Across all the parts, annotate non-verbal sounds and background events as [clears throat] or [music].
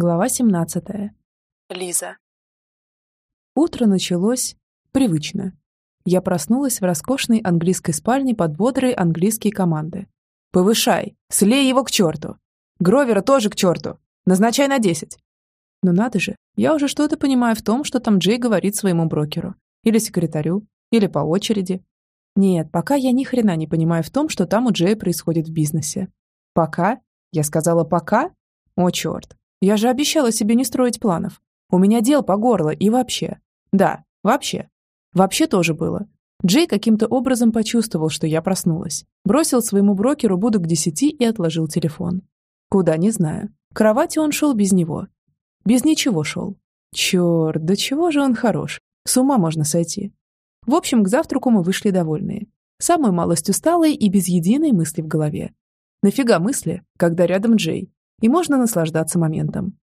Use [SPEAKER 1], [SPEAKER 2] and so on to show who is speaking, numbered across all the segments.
[SPEAKER 1] Глава 17. Лиза. Утро началось привычно. Я проснулась в роскошной английской спальне под бодрые английские команды. «Повышай! Слей его к черту! Гровера тоже к черту! Назначай на 10!» Но надо же, я уже что-то понимаю в том, что там Джей говорит своему брокеру. Или секретарю. Или по очереди. Нет, пока я ни хрена не понимаю в том, что там у Джея происходит в бизнесе. Пока? Я сказала пока? О, черт. Я же обещала себе не строить планов. У меня дел по горло и вообще. Да, вообще. Вообще тоже было. Джей каким-то образом почувствовал, что я проснулась. Бросил своему брокеру буду к десяти и отложил телефон. Куда, не знаю. К кровати он шел без него. Без ничего шел. Черт, да чего же он хорош. С ума можно сойти. В общем, к завтраку мы вышли довольные. Самой малость усталые и без единой мысли в голове. Нафига мысли, когда рядом Джей? И можно наслаждаться моментом.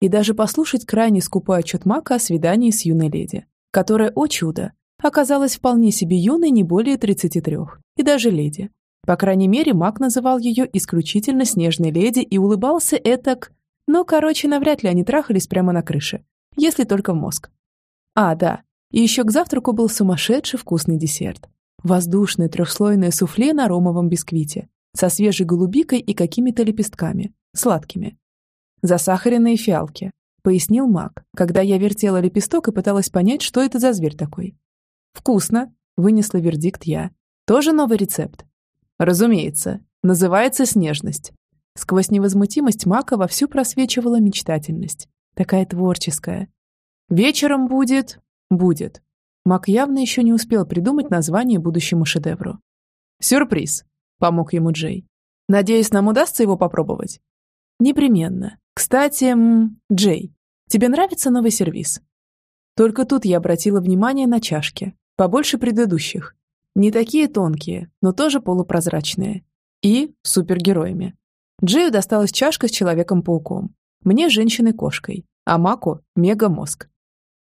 [SPEAKER 1] И даже послушать крайне скупой отчет Мака о свидании с юной леди, которая, о чудо, оказалась вполне себе юной не более 33, и даже леди. По крайней мере, Мак называл ее исключительно снежной леди и улыбался этак... Но, короче, навряд ли они трахались прямо на крыше, если только в мозг. А, да, и еще к завтраку был сумасшедший вкусный десерт. Воздушное трехслойное суфле на ромовом бисквите со свежей голубикой и какими-то лепестками, сладкими. Засахаренные фиалки, пояснил маг, когда я вертела лепесток и пыталась понять, что это за зверь такой. Вкусно, вынесла вердикт я. Тоже новый рецепт? Разумеется, называется снежность. Сквозь невозмутимость мака вовсю просвечивала мечтательность. Такая творческая. Вечером будет... Будет. Мак явно еще не успел придумать название будущему шедевру. «Сюрприз», — помог ему Джей. «Надеюсь, нам удастся его попробовать?» Непременно. Кстати, Джей, тебе нравится новый сервис? Только тут я обратила внимание на чашки, побольше предыдущих. Не такие тонкие, но тоже полупрозрачные. И супергероями. Джею досталась чашка с Человеком-пауком. Мне – женщиной-кошкой, а Маку – мегамозг.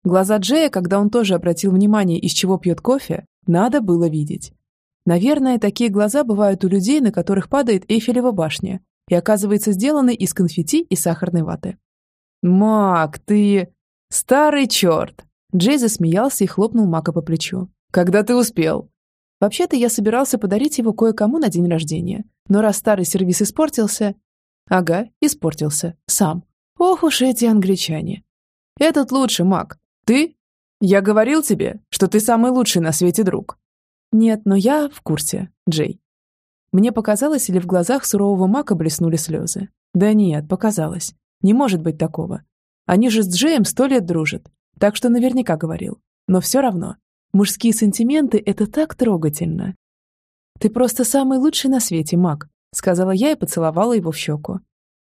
[SPEAKER 1] Глаза Джея, когда он тоже обратил внимание, из чего пьет кофе, надо было видеть. Наверное, такие глаза бывают у людей, на которых падает Эйфелева башня, и оказывается сделаны из конфетти и сахарной ваты. «Мак, ты... старый черт!» Джей засмеялся и хлопнул Мака по плечу. «Когда ты успел?» Вообще-то я собирался подарить его кое-кому на день рождения, но раз старый сервис испортился... Ага, испортился. Сам. Ох уж эти англичане. Этот лучше, Мак. Ты? Я говорил тебе, что ты самый лучший на свете друг. Нет, но я в курсе, Джей. Мне показалось, или в глазах сурового мака блеснули слезы. Да нет, показалось. Не может быть такого. Они же с Джеем сто лет дружат. Так что наверняка говорил. Но все равно. Мужские сантименты — это так трогательно. «Ты просто самый лучший на свете, Мак», — сказала я и поцеловала его в щеку.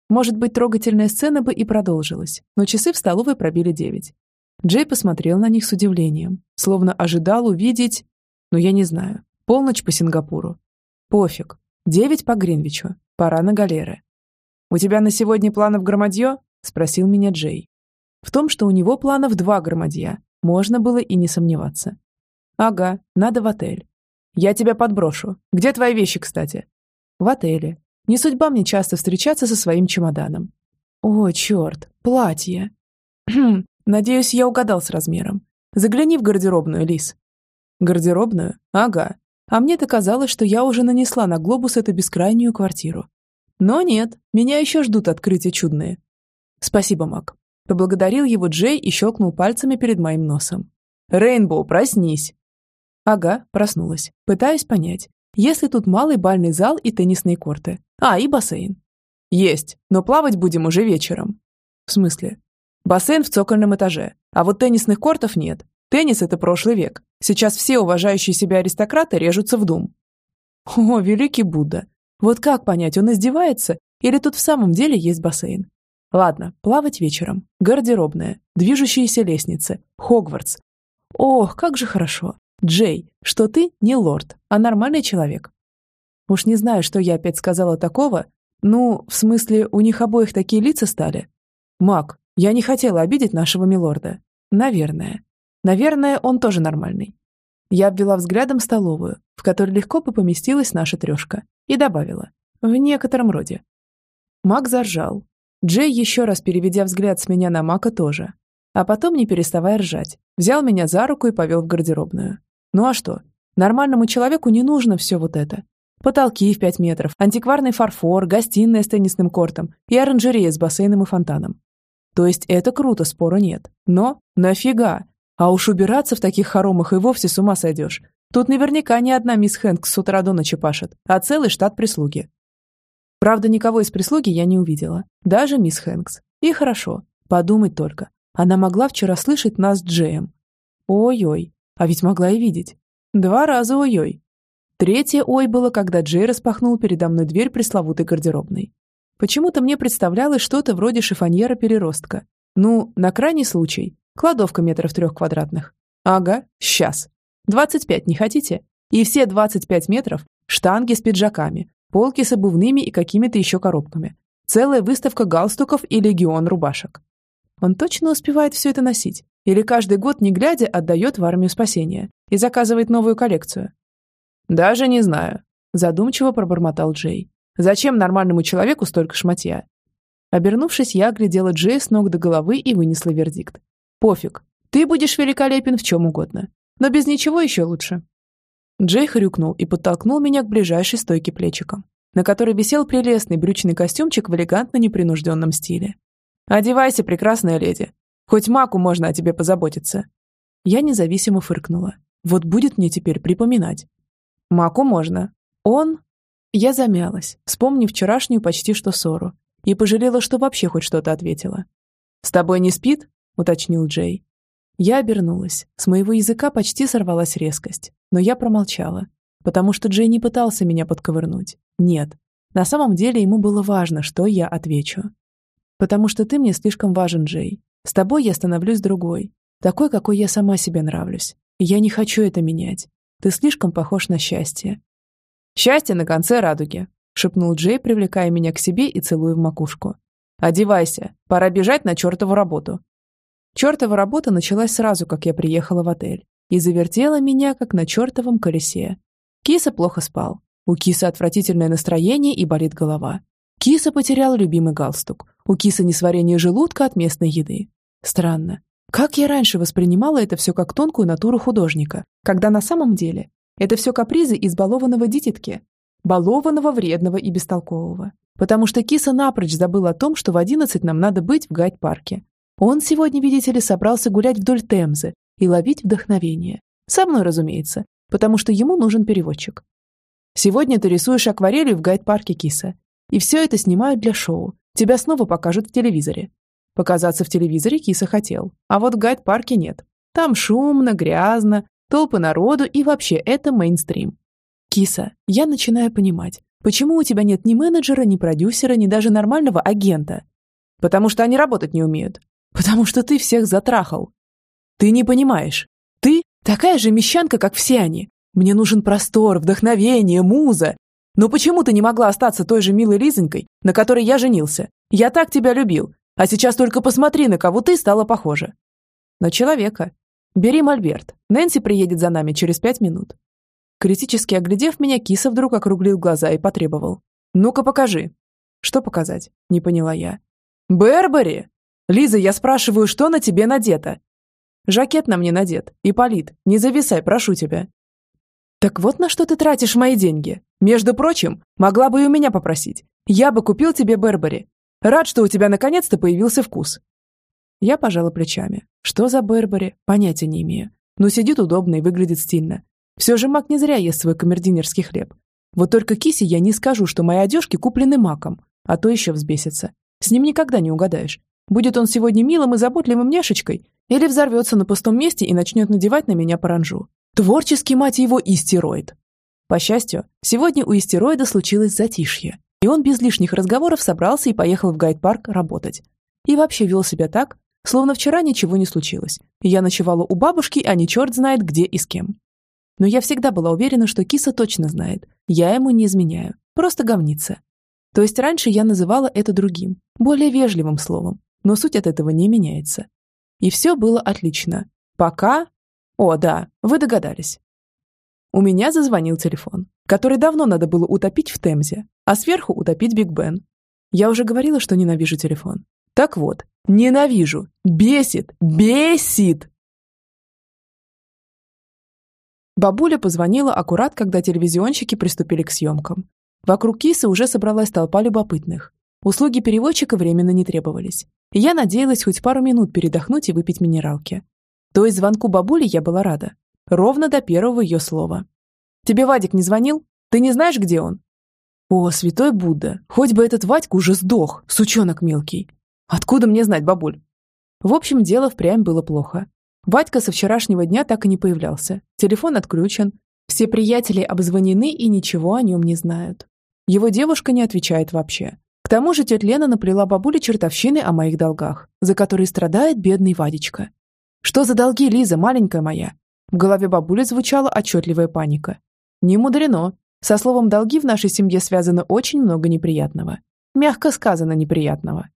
[SPEAKER 1] Может быть, трогательная сцена бы и продолжилась, но часы в столовой пробили девять. Джей посмотрел на них с удивлением, словно ожидал увидеть, ну я не знаю, полночь по Сингапуру. Пофиг, Девять по Гринвичу. Пора на галеры. «У тебя на сегодня планов громадье?» – спросил меня Джей. В том, что у него планов два громадья, можно было и не сомневаться. «Ага, надо в отель. Я тебя подброшу. Где твои вещи, кстати?» «В отеле. Не судьба мне часто встречаться со своим чемоданом». «О, черт, платье!» «Хм, [clears throat] надеюсь, я угадал с размером. Загляни в гардеробную, Лис». «Гардеробную? Ага. А мне-то казалось, что я уже нанесла на глобус эту бескрайнюю квартиру. Но нет, меня еще ждут открытия чудные. Спасибо, Мак. Поблагодарил его Джей и щелкнул пальцами перед моим носом. «Рейнбоу, проснись!» Ага, проснулась. Пытаюсь понять, есть ли тут малый бальный зал и теннисные корты. А, и бассейн. Есть, но плавать будем уже вечером. В смысле? Бассейн в цокольном этаже, а вот теннисных кортов нет. Теннис – это прошлый век. Сейчас все уважающие себя аристократы режутся в дум. О, великий Будда. Вот как понять, он издевается или тут в самом деле есть бассейн? Ладно, плавать вечером. Гардеробная, движущиеся лестницы, Хогвартс. Ох, как же хорошо. Джей, что ты не лорд, а нормальный человек. Уж не знаю, что я опять сказала такого. Ну, в смысле, у них обоих такие лица стали. Мак, я не хотела обидеть нашего милорда. Наверное. Наверное, он тоже нормальный. Я обвела взглядом столовую, в которой легко бы поместилась наша трешка, и добавила. В некотором роде. Мак заржал. Джей, еще раз переведя взгляд с меня на Мака, тоже. А потом, не переставая ржать, взял меня за руку и повел в гардеробную. Ну а что? Нормальному человеку не нужно все вот это. Потолки в 5 метров, антикварный фарфор, гостиная с теннисным кортом и оранжерея с бассейном и фонтаном. То есть это круто, спора нет. Но нафига? А уж убираться в таких хоромах и вовсе с ума сойдешь. Тут наверняка не одна мисс Хэнкс с утра до ночи пашет, а целый штат прислуги. Правда, никого из прислуги я не увидела. Даже мисс Хэнкс. И хорошо. Подумать только. Она могла вчера слышать нас с Джеем. Ой-ой. А ведь могла и видеть. Два раза ой-ой. Третье «ой» было, когда Джей распахнул передо мной дверь пресловутой гардеробной. Почему-то мне представлялось что-то вроде шифоньера-переростка. Ну, на крайний случай, кладовка метров трех квадратных. Ага, сейчас. 25 не хотите? И все 25 метров – штанги с пиджаками, полки с обувными и какими-то еще коробками. Целая выставка галстуков и легион рубашек. Он точно успевает все это носить? Или каждый год, не глядя, отдает в армию спасения и заказывает новую коллекцию? «Даже не знаю», – задумчиво пробормотал Джей. «Зачем нормальному человеку столько шматья?» Обернувшись, я оглядела Джея с ног до головы и вынесла вердикт. «Пофиг, ты будешь великолепен в чем угодно, но без ничего еще лучше». Джей хрюкнул и подтолкнул меня к ближайшей стойке плечиком, на которой висел прелестный брючный костюмчик в элегантно непринужденном стиле. «Одевайся, прекрасная леди. Хоть маку можно о тебе позаботиться». Я независимо фыркнула. Вот будет мне теперь припоминать, Маку можно. Он... Я замялась, вспомнив вчерашнюю почти что ссору, и пожалела, что вообще хоть что-то ответила. «С тобой не спит?» — уточнил Джей. Я обернулась. С моего языка почти сорвалась резкость, но я промолчала, потому что Джей не пытался меня подковырнуть. Нет. На самом деле ему было важно, что я отвечу. «Потому что ты мне слишком важен, Джей. С тобой я становлюсь другой, такой, какой я сама себе нравлюсь. И я не хочу это менять. Ты слишком похож на счастье». «Счастье на конце радуги», — шепнул Джей, привлекая меня к себе и целуя в макушку. «Одевайся, пора бежать на чертову работу». Чертова работа началась сразу, как я приехала в отель, и завертела меня, как на чертовом колесе. Киса плохо спал. У Киса отвратительное настроение и болит голова. Киса потерял любимый галстук. У Киса несварение желудка от местной еды. Странно. Как я раньше воспринимала это все как тонкую натуру художника, когда на самом деле это все капризы избалованного дитятки, балованного, вредного и бестолкового. Потому что киса напрочь забыл о том, что в одиннадцать нам надо быть в гайд-парке. Он сегодня, видите ли, собрался гулять вдоль Темзы и ловить вдохновение. Со мной, разумеется, потому что ему нужен переводчик. Сегодня ты рисуешь акварелью в гайд-парке киса. И все это снимают для шоу. Тебя снова покажут в телевизоре. Показаться в телевизоре киса хотел, а вот в гайд-парке нет. Там шумно, грязно, толпы народу и вообще это мейнстрим. Киса, я начинаю понимать, почему у тебя нет ни менеджера, ни продюсера, ни даже нормального агента. Потому что они работать не умеют. Потому что ты всех затрахал. Ты не понимаешь. Ты такая же мещанка, как все они. Мне нужен простор, вдохновение, муза. Но почему ты не могла остаться той же милой Лизонькой, на которой я женился? Я так тебя любил. А сейчас только посмотри, на кого ты стала похожа. На человека. Бери мольберт. Нэнси приедет за нами через пять минут. Критически оглядев меня, киса вдруг округлил глаза и потребовал. «Ну-ка, покажи». «Что показать?» – не поняла я. «Бербери!» «Лиза, я спрашиваю, что на тебе надето?» «Жакет на мне надет. Ипполит, не зависай, прошу тебя». «Так вот на что ты тратишь мои деньги. Между прочим, могла бы и у меня попросить. Я бы купил тебе Бербери. Рад, что у тебя наконец-то появился вкус». Я пожала плечами. Что за Бербери? Понятия не имею. Но сидит удобно и выглядит стильно. Все же Мак не зря ест свой камердинерский хлеб. Вот только Кисе я не скажу, что мои одежки куплены Маком, а то еще взбесится. С ним никогда не угадаешь. Будет он сегодня милым и заботливым няшечкой, или взорвется на пустом месте и начнет надевать на меня паранжу. Творческий, мать его, истероид. По счастью, сегодня у истероида случилось затишье. И он без лишних разговоров собрался и поехал в гайд-парк работать. И вообще вел себя так, словно вчера ничего не случилось. Я ночевала у бабушки, а не черт знает где и с кем. Но я всегда была уверена, что киса точно знает. Я ему не изменяю. Просто говнится. То есть раньше я называла это другим, более вежливым словом. Но суть от этого не меняется. И все было отлично. Пока... О, да, вы догадались. У меня зазвонил телефон, который давно надо было утопить в Темзе, а сверху утопить Биг Бен. Я уже говорила, что ненавижу телефон. Так вот, ненавижу, бесит, бесит. Бабуля позвонила аккурат, когда телевизионщики приступили к съемкам. Вокруг кисы уже собралась толпа любопытных. Услуги переводчика временно не требовались. И я надеялась хоть пару минут передохнуть и выпить минералки. То есть звонку бабули я была рада. Ровно до первого ее слова. «Тебе Вадик не звонил? Ты не знаешь, где он?» «О, святой Будда, хоть бы этот Вадька уже сдох, сучонок мелкий. Откуда мне знать, бабуль?» В общем, дело впрямь было плохо. Вадька со вчерашнего дня так и не появлялся. Телефон отключен. Все приятели обзвонены и ничего о нем не знают. Его девушка не отвечает вообще. Тому же тетя Лена наплела бабуле чертовщины о моих долгах, за которые страдает бедный Вадечка. «Что за долги, Лиза, маленькая моя?» В голове бабули звучала отчетливая паника. Не мудрено. Со словом «долги» в нашей семье связано очень много неприятного. Мягко сказано неприятного.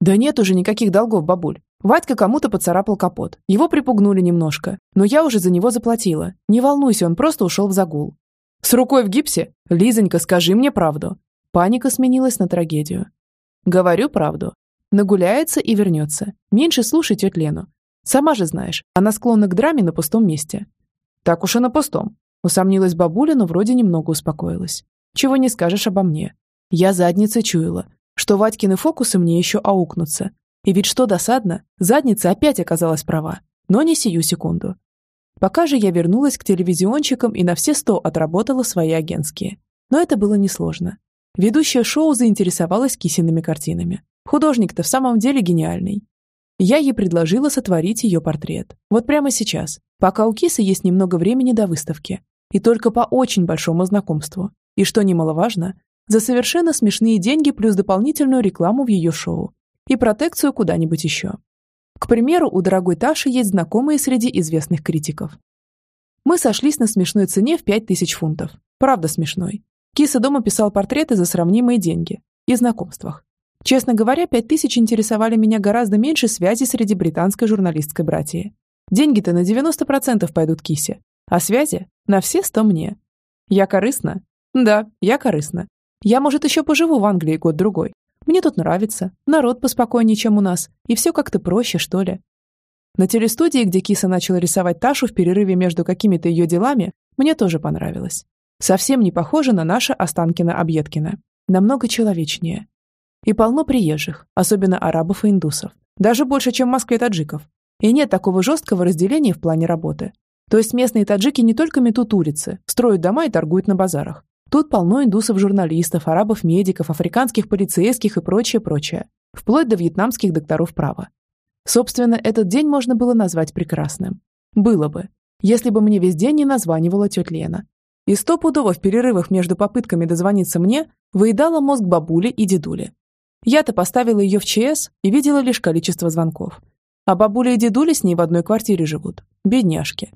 [SPEAKER 1] Да нет уже никаких долгов, бабуль. Вадька кому-то поцарапал капот. Его припугнули немножко. Но я уже за него заплатила. Не волнуйся, он просто ушел в загул. С рукой в гипсе? Лизонька, скажи мне правду. Паника сменилась на трагедию. Говорю правду. Нагуляется и вернется. Меньше слушай тетю Лену. Сама же знаешь, она склонна к драме на пустом месте. Так уж и на пустом. Усомнилась бабуля, но вроде немного успокоилась. Чего не скажешь обо мне. Я задница чуяла, что Вадькины фокусы мне еще аукнутся. И ведь что досадно, задница опять оказалась права, но не сию секунду. Пока же я вернулась к телевизионщикам и на все сто отработала свои агентские. Но это было несложно. Ведущая шоу заинтересовалась Кисиными картинами. Художник-то в самом деле гениальный. Я ей предложила сотворить ее портрет. Вот прямо сейчас, пока у Кисы есть немного времени до выставки. И только по очень большому знакомству. И что немаловажно, за совершенно смешные деньги плюс дополнительную рекламу в ее шоу. И протекцию куда-нибудь еще. К примеру, у дорогой Таши есть знакомые среди известных критиков. Мы сошлись на смешной цене в 5000 фунтов. Правда смешной. Киса дома писал портреты за сравнимые деньги. И знакомствах. Честно говоря, пять тысяч интересовали меня гораздо меньше связи среди британской журналистской братьи. Деньги-то на 90% пойдут Кисе, а связи на все сто мне. Я корыстна? Да, я корыстна. Я, может, еще поживу в Англии год-другой. Мне тут нравится, народ поспокойнее, чем у нас, и все как-то проще, что ли. На телестудии, где Киса начала рисовать Ташу в перерыве между какими-то ее делами, мне тоже понравилось. Совсем не похоже на наше Останкино-Объедкино. Намного человечнее. И полно приезжих, особенно арабов и индусов. Даже больше, чем в Москве таджиков. И нет такого жесткого разделения в плане работы. То есть местные таджики не только метут улицы, строят дома и торгуют на базарах. Тут полно индусов-журналистов, арабов-медиков, африканских полицейских и прочее-прочее. Вплоть до вьетнамских докторов права. Собственно, этот день можно было назвать прекрасным. Было бы, если бы мне весь день не названивала тетя Лена. И стопудово в перерывах между попытками дозвониться мне выедала мозг бабули и дедули. Я-то поставила ее в ЧС и видела лишь количество звонков. А бабуля и дедуля с ней в одной квартире живут. Бедняжки.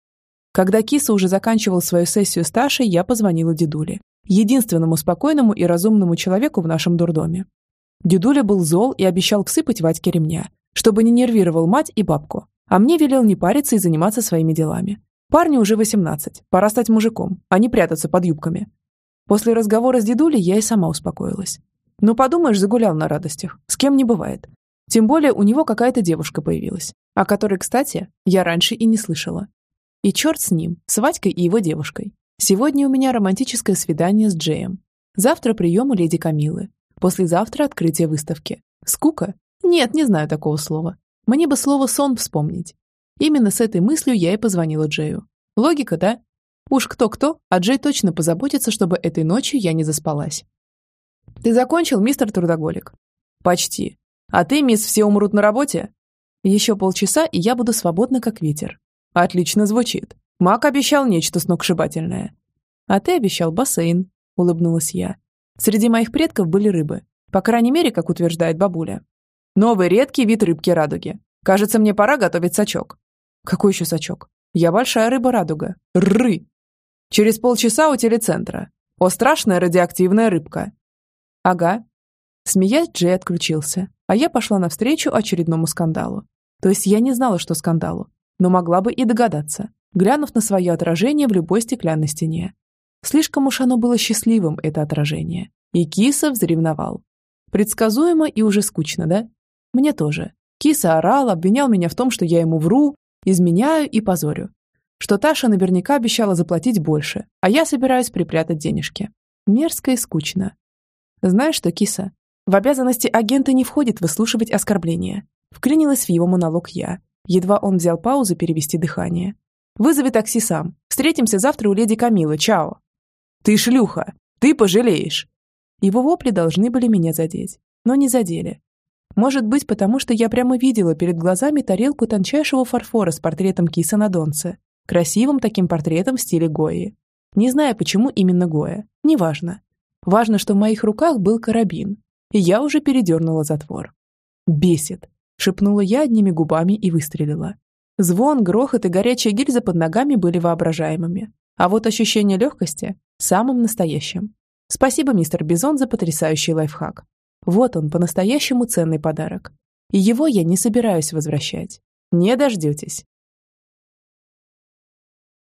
[SPEAKER 1] Когда Киса уже заканчивал свою сессию с Ташей, я позвонила дедуле. Единственному спокойному и разумному человеку в нашем дурдоме. Дедуля был зол и обещал всыпать Вадьке ремня, чтобы не нервировал мать и бабку. А мне велел не париться и заниматься своими делами. Парню уже 18, пора стать мужиком, а не прятаться под юбками. После разговора с дедулей я и сама успокоилась. Ну, подумаешь, загулял на радостях. С кем не бывает. Тем более у него какая-то девушка появилась, о которой, кстати, я раньше и не слышала. И черт с ним, с Вадькой и его девушкой. Сегодня у меня романтическое свидание с Джеем. Завтра прием у леди Камилы. Послезавтра открытие выставки. Скука? Нет, не знаю такого слова. Мне бы слово «сон» вспомнить. Именно с этой мыслью я и позвонила Джею. Логика, да? Уж кто-кто, а Джей точно позаботится, чтобы этой ночью я не заспалась. Ты закончил, мистер Трудоголик? Почти. А ты, мисс, все умрут на работе? Еще полчаса, и я буду свободна, как ветер. Отлично звучит. Мак обещал нечто сногсшибательное. А ты обещал бассейн, улыбнулась я. Среди моих предков были рыбы. По крайней мере, как утверждает бабуля. Новый редкий вид рыбки-радуги. Кажется, мне пора готовить сачок. Какой еще сачок? Я большая рыба-радуга. Ры. Через полчаса у телецентра. О, страшная радиоактивная рыбка. «Ага». Смеясь, Джей отключился, а я пошла навстречу очередному скандалу. То есть я не знала, что скандалу, но могла бы и догадаться, глянув на свое отражение в любой стеклянной стене. Слишком уж оно было счастливым, это отражение. И киса взревновал. Предсказуемо и уже скучно, да? Мне тоже. Киса орал, обвинял меня в том, что я ему вру, изменяю и позорю. Что Таша наверняка обещала заплатить больше, а я собираюсь припрятать денежки. Мерзко и скучно. Знаешь что, киса, в обязанности агента не входит выслушивать оскорбления. Вклинилась в его монолог я. Едва он взял паузу перевести дыхание. «Вызови такси сам. Встретимся завтра у леди Камилы. Чао!» «Ты шлюха! Ты пожалеешь!» Его вопли должны были меня задеть, но не задели. Может быть, потому что я прямо видела перед глазами тарелку тончайшего фарфора с портретом киса на донце. Красивым таким портретом в стиле Гои. Не знаю, почему именно Гоя. Неважно. Важно, что в моих руках был карабин, и я уже передернула затвор. «Бесит!» — шепнула я одними губами и выстрелила. Звон, грохот и горячая гильза под ногами были воображаемыми, а вот ощущение легкости — самым настоящим. Спасибо, мистер Бизон, за потрясающий лайфхак. Вот он, по-настоящему ценный подарок. И его я не собираюсь возвращать. Не дождетесь.